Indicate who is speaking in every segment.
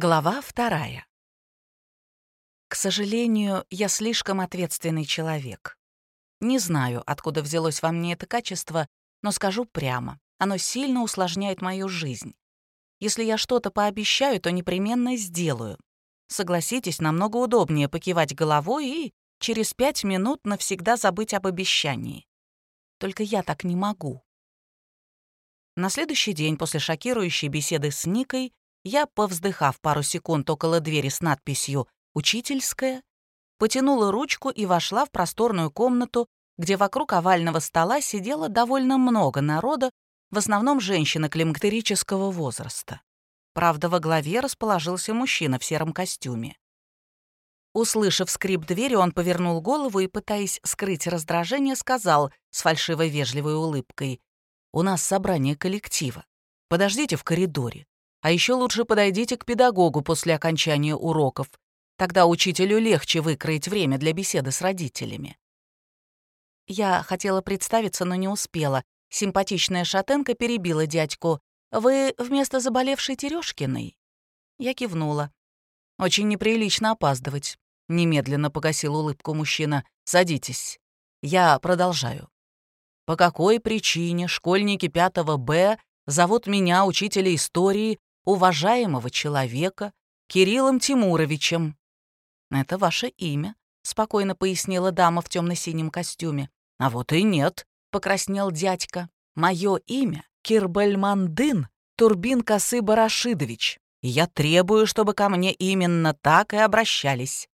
Speaker 1: Глава вторая. К сожалению, я слишком ответственный человек. Не знаю, откуда взялось во мне это качество, но скажу прямо, оно сильно усложняет мою жизнь. Если я что-то пообещаю, то непременно сделаю. Согласитесь, намного удобнее покивать головой и через пять минут навсегда забыть об обещании. Только я так не могу. На следующий день после шокирующей беседы с Никой я, повздыхав пару секунд около двери с надписью «Учительская», потянула ручку и вошла в просторную комнату, где вокруг овального стола сидело довольно много народа, в основном женщины климактерического возраста. Правда, во главе расположился мужчина в сером костюме. Услышав скрип двери, он повернул голову и, пытаясь скрыть раздражение, сказал с фальшивой вежливой улыбкой, «У нас собрание коллектива. Подождите в коридоре. А еще лучше подойдите к педагогу после окончания уроков. Тогда учителю легче выкроить время для беседы с родителями. Я хотела представиться, но не успела. Симпатичная шатенка перебила дядьку. «Вы вместо заболевшей Терешкиной?» Я кивнула. «Очень неприлично опаздывать», — немедленно погасил улыбку мужчина. «Садитесь. Я продолжаю. По какой причине школьники 5 Б зовут меня, учителя истории, уважаемого человека Кириллом Тимуровичем». «Это ваше имя», — спокойно пояснила дама в темно-синем костюме. «А вот и нет», — покраснел дядька. «Мое имя Кирбельмандын Турбин Косы Барашидович, я требую, чтобы ко мне именно так и обращались».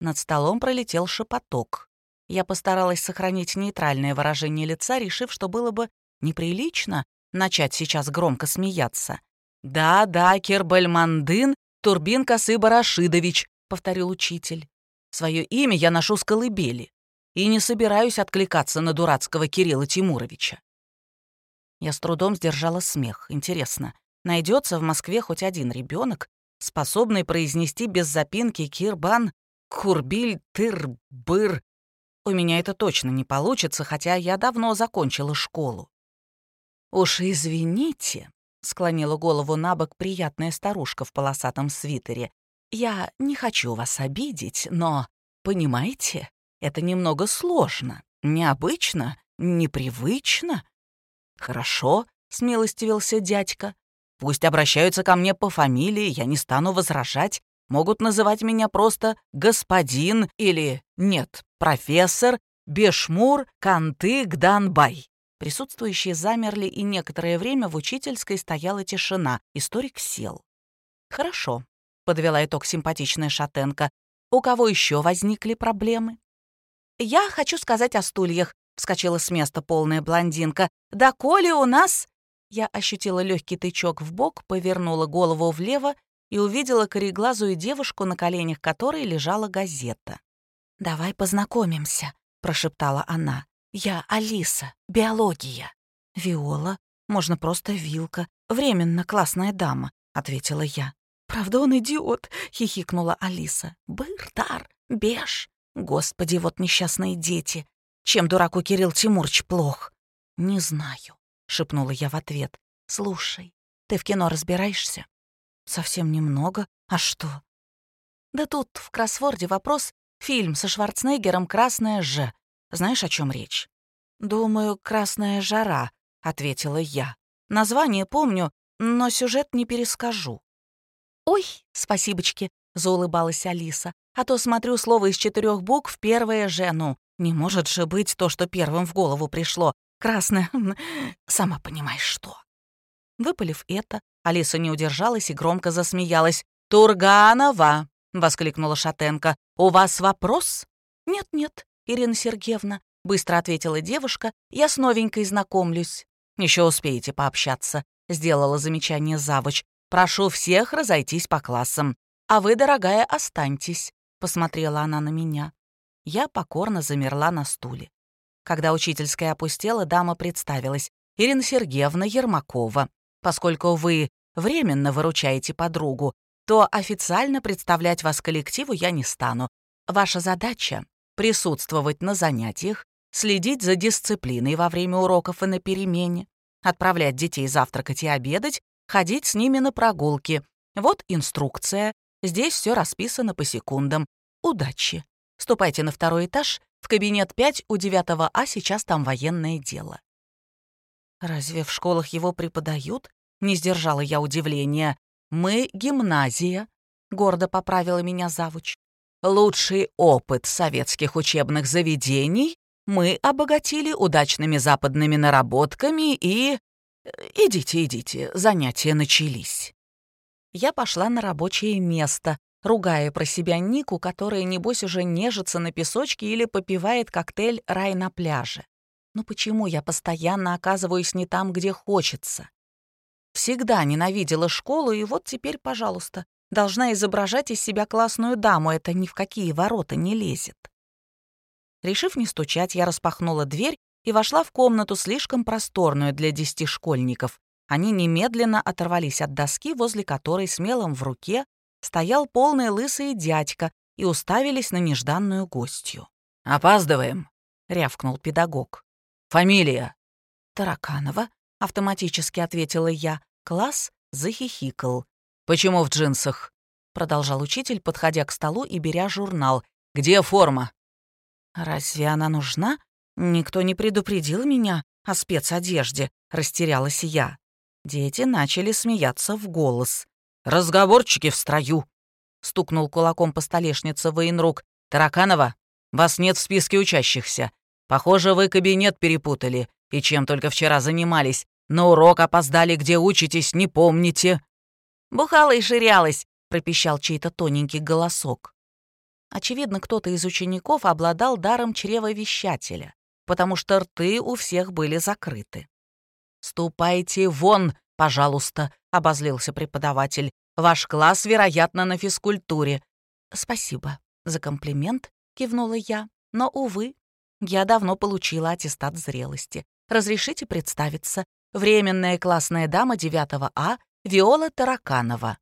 Speaker 1: Над столом пролетел шепоток. Я постаралась сохранить нейтральное выражение лица, решив, что было бы неприлично начать сейчас громко смеяться. «Да-да, Кербальмандын Турбин Косыба Рашидович», — повторил учитель. «Свое имя я ношу с колыбели и не собираюсь откликаться на дурацкого Кирилла Тимуровича». Я с трудом сдержала смех. Интересно, найдется в Москве хоть один ребенок, способный произнести без запинки Кирбан, Курбиль, Тыр, Быр. У меня это точно не получится, хотя я давно закончила школу. «Уж извините», — склонила голову на бок приятная старушка в полосатом свитере. «Я не хочу вас обидеть, но, понимаете, это немного сложно, необычно, непривычно». «Хорошо», — смилостивился дядька. «Пусть обращаются ко мне по фамилии, я не стану возражать. Могут называть меня просто господин или, нет, профессор Бешмур Канты Гданбай». Присутствующие замерли, и некоторое время в учительской стояла тишина. Историк сел. «Хорошо», — подвела итог симпатичная шатенка. «У кого еще возникли проблемы?» «Я хочу сказать о стульях», — вскочила с места полная блондинка. «Да коли у нас...» Я ощутила легкий тычок в бок, повернула голову влево и увидела кореглазую девушку, на коленях которой лежала газета. «Давай познакомимся», — прошептала она. «Я Алиса, биология». «Виола, можно просто Вилка, временно классная дама», — ответила я. «Правда, он идиот», — хихикнула Алиса. «Быр-тар, беж. Господи, вот несчастные дети. Чем дураку Кирилл Тимурч плох?» «Не знаю», — шепнула я в ответ. «Слушай, ты в кино разбираешься?» «Совсем немного. А что?» «Да тут в кроссворде вопрос. Фильм со Шварценеггером «Красная Ж». Знаешь, о чем речь?» «Думаю, «Красная жара», — ответила я. «Название помню, но сюжет не перескажу». «Ой, спасибочки», — заулыбалась Алиса. «А то смотрю слово из четырех букв, первое же, ну, не может же быть то, что первым в голову пришло. Красное, сама понимаешь что». Выпалив это, Алиса не удержалась и громко засмеялась. «Турганова!» — воскликнула Шатенко. «У вас вопрос?» «Нет-нет», Ирина Сергеевна», — быстро ответила девушка, — «я с новенькой знакомлюсь». Еще успеете пообщаться», — сделала замечание завуч. «Прошу всех разойтись по классам. А вы, дорогая, останьтесь», — посмотрела она на меня. Я покорно замерла на стуле. Когда учительская опустела, дама представилась. «Ирина Сергеевна Ермакова. Поскольку вы временно выручаете подругу, то официально представлять вас коллективу я не стану. Ваша задача присутствовать на занятиях, следить за дисциплиной во время уроков и на перемене, отправлять детей завтракать и обедать, ходить с ними на прогулки. Вот инструкция. Здесь все расписано по секундам. Удачи. Ступайте на второй этаж, в кабинет 5 у 9 А, сейчас там военное дело. Разве в школах его преподают? Не сдержала я удивления. Мы гимназия, гордо поправила меня завуч. Лучший опыт советских учебных заведений мы обогатили удачными западными наработками и... Идите, идите, занятия начались. Я пошла на рабочее место, ругая про себя Нику, которая, небось, уже нежится на песочке или попивает коктейль «Рай на пляже». Но почему я постоянно оказываюсь не там, где хочется? Всегда ненавидела школу, и вот теперь, пожалуйста, должна изображать из себя классную даму, это ни в какие ворота не лезет. Решив не стучать, я распахнула дверь и вошла в комнату, слишком просторную для десяти школьников. Они немедленно оторвались от доски, возле которой смелым в руке стоял полный лысый дядька и уставились на нежданную гостью.
Speaker 2: «Опаздываем», —
Speaker 1: рявкнул педагог.
Speaker 2: «Фамилия?»
Speaker 1: «Тараканова», — автоматически ответила я. Класс захихикал.
Speaker 2: «Почему в джинсах?»
Speaker 1: — продолжал учитель, подходя к столу и беря журнал.
Speaker 2: «Где форма?»
Speaker 1: «Разве она нужна? Никто не предупредил меня о спецодежде», — растерялась я. Дети начали смеяться в голос.
Speaker 2: «Разговорчики в строю!»
Speaker 1: — стукнул кулаком по столешнице военрук.
Speaker 2: «Тараканова, вас нет в списке учащихся. Похоже, вы кабинет перепутали, и чем только вчера занимались. На урок опоздали, где учитесь, не помните».
Speaker 1: «Бухала и ширялась», — пропищал чей-то тоненький голосок. Очевидно, кто-то из учеников обладал даром чревовещателя, потому что рты у всех были закрыты. «Ступайте вон, пожалуйста», — обозлился преподаватель. «Ваш класс, вероятно, на физкультуре». «Спасибо за комплимент», — кивнула я. «Но, увы, я давно получила аттестат зрелости. Разрешите представиться. Временная классная дама 9 А Виола Тараканова».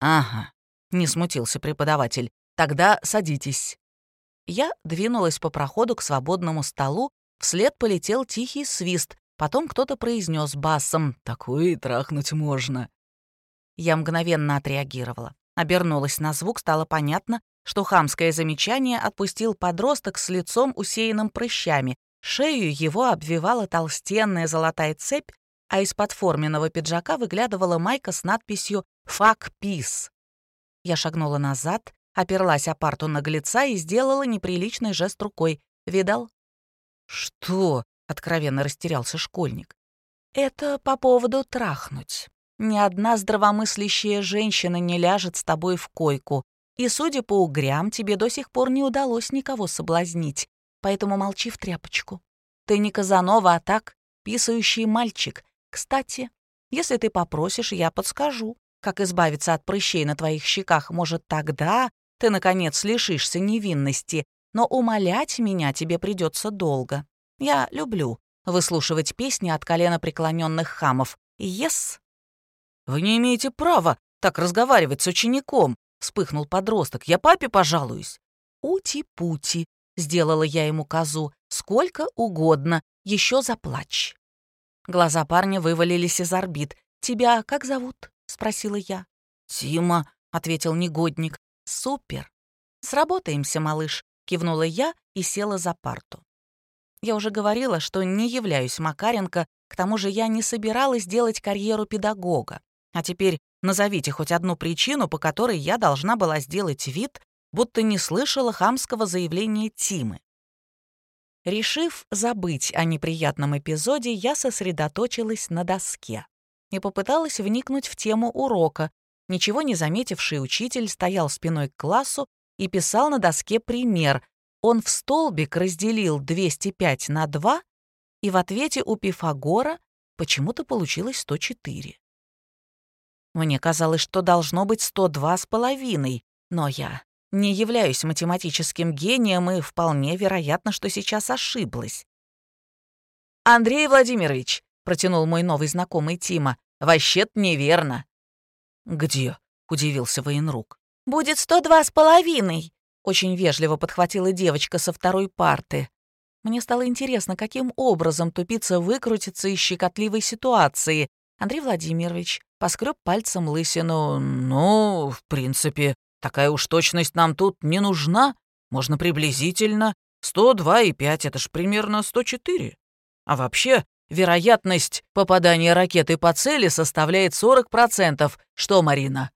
Speaker 2: «Ага», — не смутился преподаватель. Тогда садитесь».
Speaker 1: Я двинулась по проходу к свободному столу, вслед полетел тихий свист, потом кто-то произнес басом
Speaker 2: «Такое и трахнуть можно».
Speaker 1: Я мгновенно отреагировала. Обернулась на звук, стало понятно, что хамское замечание отпустил подросток с лицом, усеянным прыщами. Шею его обвивала толстенная золотая цепь, а из-под форменного пиджака выглядывала майка с надписью «Fuck Peace». Я шагнула назад, оперлась о парту наглеца и сделала неприличный жест рукой. «Видал?»
Speaker 2: «Что?» — откровенно растерялся школьник.
Speaker 1: «Это по поводу трахнуть. Ни одна здравомыслящая женщина не ляжет с тобой в койку, и, судя по угрям, тебе до сих пор не удалось никого соблазнить, поэтому молчи в тряпочку. Ты не Казанова, а так, писающий мальчик. Кстати, если ты попросишь, я подскажу, как избавиться от прыщей на твоих щеках. Может, тогда ты, наконец, лишишься невинности, но умолять меня тебе придется долго. Я люблю выслушивать песни от колена преклоненных хамов. Ес. Yes.
Speaker 2: «Вы не имеете права так разговаривать с учеником», — вспыхнул подросток. «Я папе пожалуюсь».
Speaker 1: «Ути-пути», — сделала я ему козу. «Сколько угодно, еще заплачь». Глаза парня вывалились из орбит. «Тебя как зовут?» — спросила я.
Speaker 2: «Тима», — ответил негодник.
Speaker 1: «Супер! Сработаемся, малыш!» — кивнула я и села за парту. Я уже говорила, что не являюсь Макаренко, к тому же я не собиралась делать карьеру педагога. А теперь назовите хоть одну причину, по которой я должна была сделать вид, будто не слышала хамского заявления Тимы. Решив забыть о неприятном эпизоде, я сосредоточилась на доске и попыталась вникнуть в тему урока, Ничего не заметивший учитель стоял спиной к классу и писал на доске пример. Он в столбик разделил 205 на 2, и в ответе у Пифагора почему-то получилось 104. Мне казалось, что должно быть 102 с половиной, но я не являюсь математическим гением и вполне вероятно, что сейчас ошиблась.
Speaker 2: «Андрей Владимирович», — протянул мой новый знакомый Тима, — «вообще-то неверно.
Speaker 1: «Где?» — удивился военрук. «Будет сто два с половиной», — очень вежливо подхватила девочка со второй парты. Мне стало интересно, каким образом тупица выкрутится из щекотливой ситуации. Андрей Владимирович поскреб пальцем лысину.
Speaker 2: «Ну, в принципе, такая уж точность нам тут не нужна. Можно приблизительно. 102,5 — это ж примерно 104. А вообще, вероятность попадания ракеты по цели составляет 40%. Что, Марина?»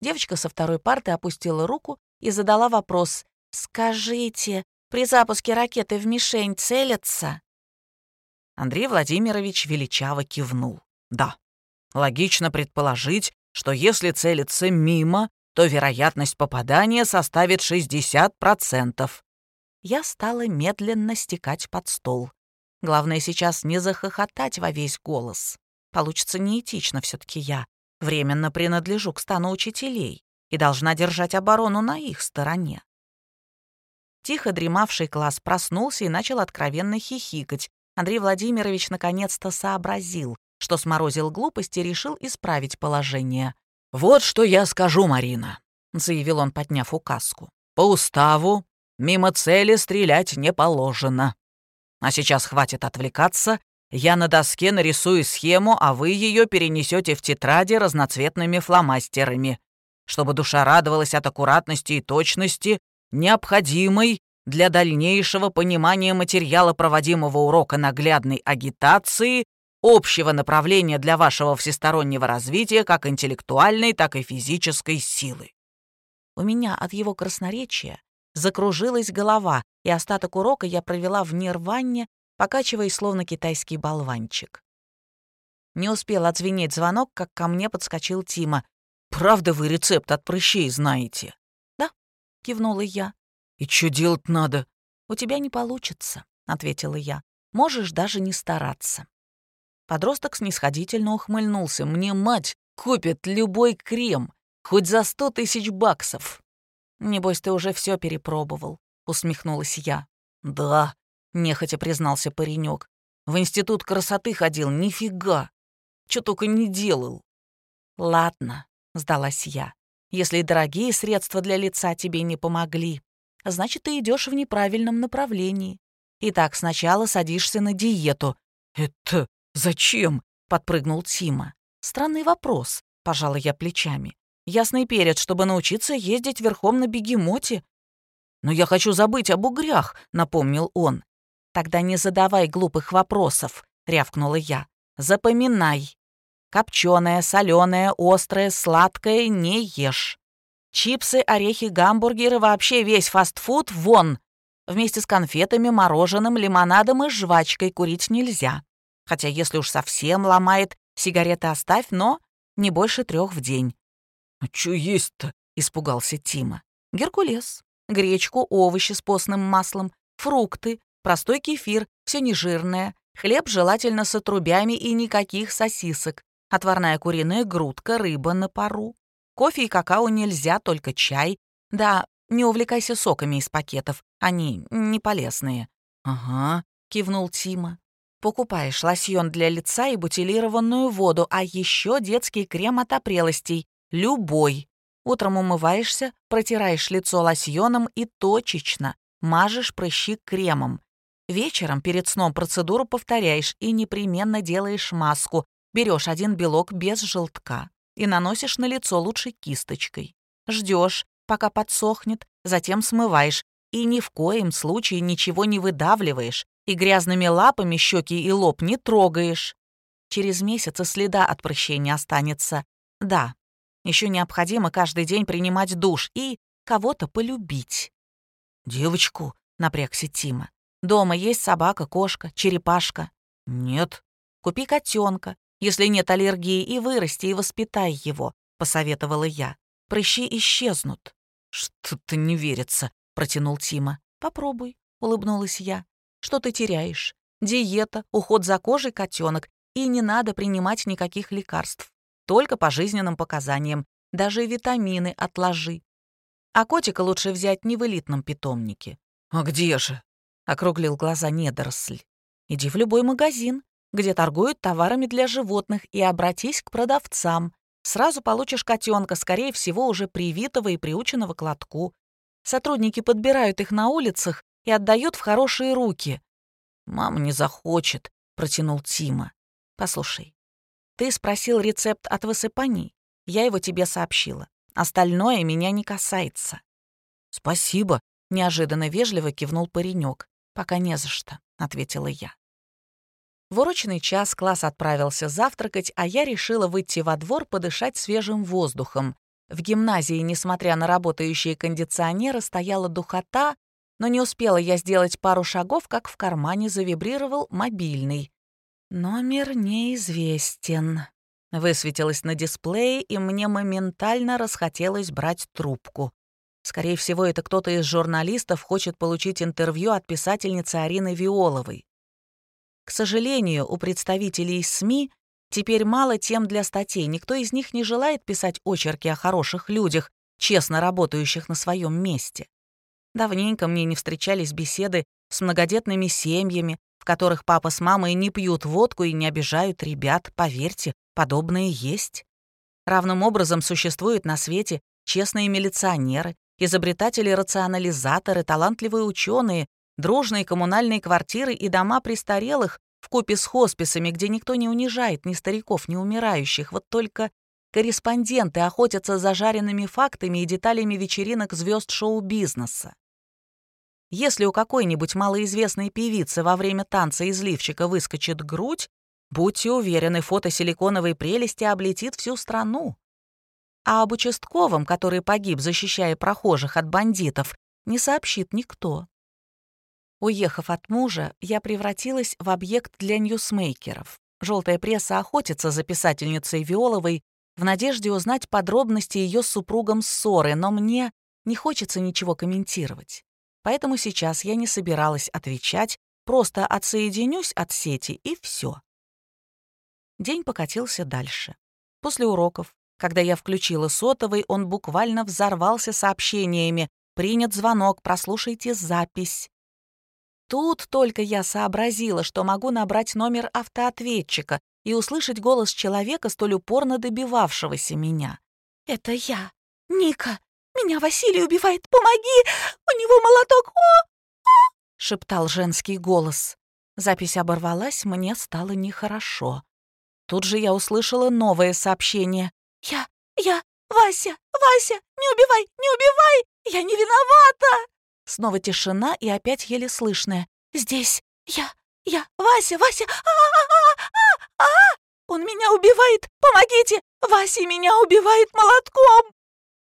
Speaker 1: Девочка со второй парты опустила руку и задала вопрос. «Скажите, при запуске ракеты в мишень целятся?»
Speaker 2: Андрей Владимирович величаво кивнул. «Да, логично предположить, что если целиться мимо, то вероятность попадания составит 60%.
Speaker 1: Я стала медленно стекать под стол. Главное сейчас не захохотать во весь голос. Получится неэтично все таки я. Временно принадлежу к стану учителей и должна держать оборону на их стороне. Тихо дремавший класс проснулся и начал откровенно хихикать. Андрей Владимирович наконец-то сообразил, что сморозил глупости и решил исправить положение.
Speaker 2: «Вот что я скажу, Марина», — заявил он, подняв указку. «По уставу мимо цели стрелять не положено. А сейчас хватит отвлекаться. Я на доске нарисую схему, а вы ее перенесете в тетради разноцветными фломастерами, чтобы душа радовалась от аккуратности и точности, необходимой для дальнейшего понимания материала проводимого урока наглядной агитации общего направления для вашего всестороннего развития как интеллектуальной, так и физической силы.
Speaker 1: У меня от его красноречия закружилась голова, и остаток урока я провела в нирванне, покачиваясь словно китайский болванчик. Не успел отзвенеть звонок, как ко мне подскочил Тима.
Speaker 2: «Правда вы рецепт от прыщей знаете?»
Speaker 1: «Да», — кивнула я.
Speaker 2: «И что делать надо?»
Speaker 1: «У тебя не получится», — ответила я. «Можешь даже не стараться». Подросток снисходительно ухмыльнулся. «Мне мать купит любой крем, хоть за сто тысяч баксов». «Небось, ты уже все перепробовал», — усмехнулась я.
Speaker 2: «Да», —
Speaker 1: нехотя признался паренек. «В институт красоты ходил, нифига. Чё только не делал». «Ладно», — сдалась я. «Если дорогие средства для лица тебе не помогли, значит, ты идешь в неправильном направлении. Итак, сначала садишься на диету».
Speaker 2: «Это «Зачем?» — подпрыгнул Тима.
Speaker 1: «Странный вопрос», — пожала я плечами. «Ясный перед, чтобы научиться ездить верхом на бегемоте».
Speaker 2: «Но я хочу забыть об угрях», — напомнил он.
Speaker 1: «Тогда не задавай глупых вопросов», — рявкнула я. «Запоминай. Копченое, соленое, острое, сладкое не ешь. Чипсы, орехи, гамбургеры, вообще весь фастфуд вон. Вместе с конфетами, мороженым, лимонадом и жвачкой курить нельзя. Хотя если уж совсем ломает, сигареты оставь, но не больше трех в день.
Speaker 2: «А чё есть-то?» — испугался Тима.
Speaker 1: «Геркулес, гречку, овощи с постным маслом, фрукты, простой кефир, все нежирное, хлеб желательно с отрубями и никаких сосисок, отварная куриная грудка, рыба на пару. Кофе и какао нельзя, только чай. Да, не увлекайся соками из пакетов, они не полезные».
Speaker 2: «Ага», — кивнул Тима.
Speaker 1: Покупаешь лосьон для лица и бутилированную воду, а еще детский крем от опрелостей. Любой. Утром умываешься, протираешь лицо лосьоном и точечно мажешь прыщи кремом. Вечером перед сном процедуру повторяешь и непременно делаешь маску. Берешь один белок без желтка и наносишь на лицо лучше кисточкой. Ждешь, пока подсохнет, затем смываешь и ни в коем случае ничего не выдавливаешь, и грязными лапами щеки и лоб не трогаешь. Через месяц и следа от прыщей останется. Да, еще необходимо каждый день принимать душ и кого-то полюбить.
Speaker 2: «Девочку», — напрягся Тима.
Speaker 1: «Дома есть собака, кошка, черепашка?»
Speaker 2: «Нет».
Speaker 1: «Купи котенка, если нет аллергии, и вырасти, и воспитай его», — посоветовала я. «Прыщи исчезнут».
Speaker 2: «Что-то не верится», — протянул Тима.
Speaker 1: «Попробуй», — улыбнулась я. Что ты теряешь? Диета, уход за кожей котенок, и не надо принимать никаких лекарств. Только по жизненным показаниям. Даже витамины отложи. А котика лучше взять не в элитном питомнике.
Speaker 2: «А где же?»
Speaker 1: — округлил глаза недоросль. «Иди в любой магазин, где торгуют товарами для животных, и обратись к продавцам. Сразу получишь котенка, скорее всего, уже привитого и приученного к лотку. Сотрудники подбирают их на улицах и отдают в хорошие руки.
Speaker 2: «Мама не захочет», — протянул Тима.
Speaker 1: «Послушай, Ты спросил рецепт от высыпаний. Я его тебе сообщила. Остальное меня не касается».
Speaker 2: «Спасибо», — неожиданно вежливо кивнул паренек.
Speaker 1: «Пока не за что», — ответила я. В урочный час класс отправился завтракать, а я решила выйти во двор подышать свежим воздухом. В гимназии, несмотря на работающие кондиционеры, стояла духота, но не успела я сделать пару шагов, как в кармане завибрировал мобильный. «Номер неизвестен», — высветилось на дисплее, и мне моментально расхотелось брать трубку. Скорее всего, это кто-то из журналистов хочет получить интервью от писательницы Арины Виоловой. К сожалению, у представителей СМИ теперь мало тем для статей. Никто из них не желает писать очерки о хороших людях, честно работающих на своем месте. Давненько мне не встречались беседы с многодетными семьями, в которых папа с мамой не пьют водку и не обижают ребят. Поверьте, подобное есть. Равным образом существуют на свете честные милиционеры, изобретатели-рационализаторы, талантливые ученые, Дружные коммунальные квартиры и дома престарелых в купе с хосписами, где никто не унижает ни стариков, ни умирающих. Вот только корреспонденты охотятся за жареными фактами и деталями вечеринок звезд шоу-бизнеса. Если у какой-нибудь малоизвестной певицы во время танца из лифчика выскочит грудь, будьте уверены, фото силиконовой прелести облетит всю страну. А об участковом, который погиб, защищая прохожих от бандитов, не сообщит никто. Уехав от мужа, я превратилась в объект для ньюсмейкеров. Желтая пресса охотится за писательницей Виоловой в надежде узнать подробности ее с супругом ссоры, но мне не хочется ничего комментировать. Поэтому сейчас я не собиралась отвечать, просто отсоединюсь от сети и все. День покатился дальше. После уроков, когда я включила сотовый, он буквально взорвался сообщениями «Принят звонок, прослушайте запись». Тут только я сообразила, что могу набрать номер автоответчика и услышать голос человека, столь упорно добивавшегося меня. «Это я, Ника. Меня Василий убивает. Помоги! У него молоток! О! О!» — шептал женский голос. Запись оборвалась, мне стало нехорошо. Тут же я услышала новое сообщение. «Я, я, Вася, Вася, не убивай, не убивай! Я не виновата!» Снова тишина и опять еле слышное. «Здесь я, я, Вася, Вася! А-а-а! А-а! Он меня убивает! Помогите! Вася меня убивает молотком!»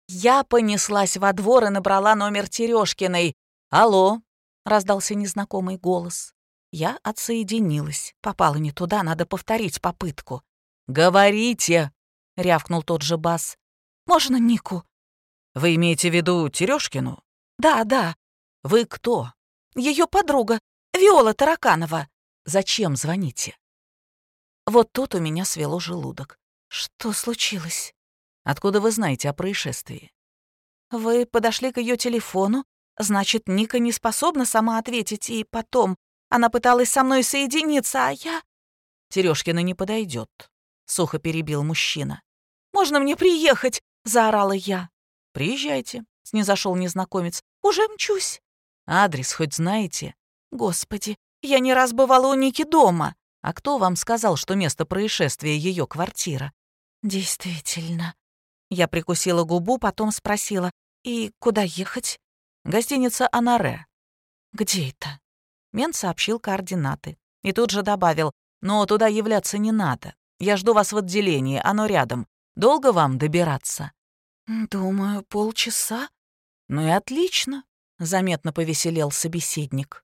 Speaker 1: Я понеслась во двор и набрала номер Терешкиной. «Алло!» — раздался незнакомый голос. Я отсоединилась. Попала не туда, надо повторить попытку. «Говорите!» — рявкнул тот же бас. «Можно Нику?» «Вы имеете в виду Терешкину?» «Да, да. «Вы кто?» Ее подруга, Виола Тараканова. Зачем звоните?» Вот тут у меня свело желудок. Что случилось? Откуда вы знаете о происшествии? Вы подошли к ее телефону, значит, Ника не способна сама ответить, и потом она пыталась со мной соединиться, а я... Терешкина не подойдет, сухо перебил мужчина. «Можно мне приехать?» — заорала я. «Приезжайте», — снизошел незнакомец. «Уже мчусь». Адрес хоть знаете? Господи, я не раз бывала у Ники дома. А кто вам сказал, что место происшествия ее квартира? Действительно. Я прикусила губу, потом спросила, и куда ехать? Гостиница «Анаре». Где это? Мент сообщил координаты. И тут же добавил, но туда являться не надо. Я жду вас в отделении, оно рядом. Долго вам добираться? Думаю, полчаса. Ну и отлично. — заметно повеселел собеседник.